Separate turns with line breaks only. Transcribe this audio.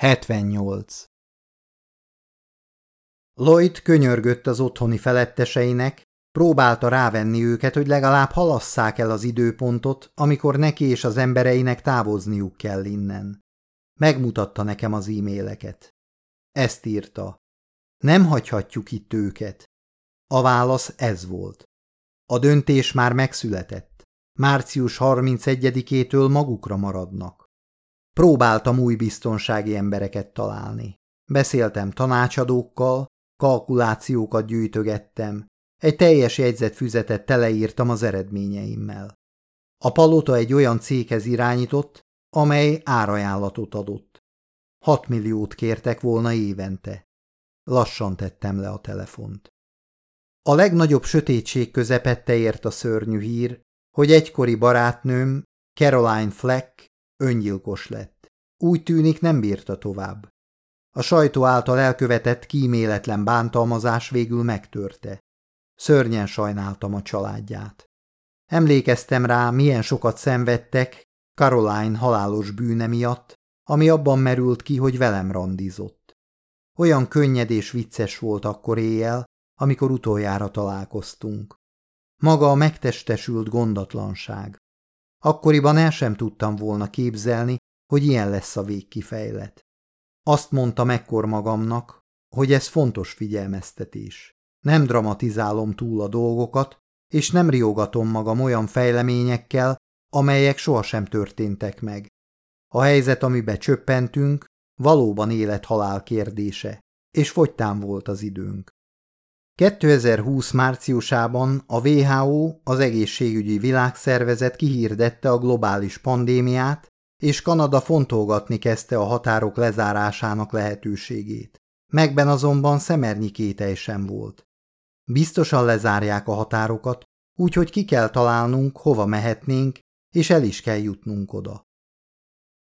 78. Lloyd könyörgött az otthoni feletteseinek, próbálta rávenni őket, hogy legalább halasszák el az időpontot, amikor neki és az embereinek távozniuk kell innen. Megmutatta nekem az e-maileket. Ezt írta. Nem hagyhatjuk itt őket. A válasz ez volt. A döntés már megszületett. Március 31-től magukra maradnak. Próbáltam új biztonsági embereket találni. Beszéltem tanácsadókkal, kalkulációkat gyűjtögettem, egy teljes jegyzetfüzetet teleírtam az eredményeimmel. A palota egy olyan céghez irányított, amely árajánlatot adott. Hat milliót kértek volna évente. Lassan tettem le a telefont. A legnagyobb sötétség közepette ért a szörnyű hír, hogy egykori barátnőm, Caroline Fleck, öngyilkos lett. Úgy tűnik nem bírta tovább. A sajtó által elkövetett kíméletlen bántalmazás végül megtörte. Szörnyen sajnáltam a családját. Emlékeztem rá, milyen sokat szenvedtek Caroline halálos bűne miatt, ami abban merült ki, hogy velem randizott. Olyan könnyed és vicces volt akkor éjjel, amikor utoljára találkoztunk. Maga a megtestesült gondatlanság. Akkoriban el sem tudtam volna képzelni, hogy ilyen lesz a végkifejlet. Azt mondta mekkor magamnak, hogy ez fontos figyelmeztetés. Nem dramatizálom túl a dolgokat, és nem riogatom magam olyan fejleményekkel, amelyek sohasem történtek meg. A helyzet, amibe csöppentünk, valóban élet-halál kérdése, és fogytán volt az időnk. 2020 márciusában a WHO, az Egészségügyi Világszervezet kihirdette a globális pandémiát, és Kanada fontolgatni kezdte a határok lezárásának lehetőségét. Megben azonban szemernyi kételj sem volt. Biztosan lezárják a határokat, úgyhogy ki kell találnunk, hova mehetnénk, és el is kell jutnunk oda.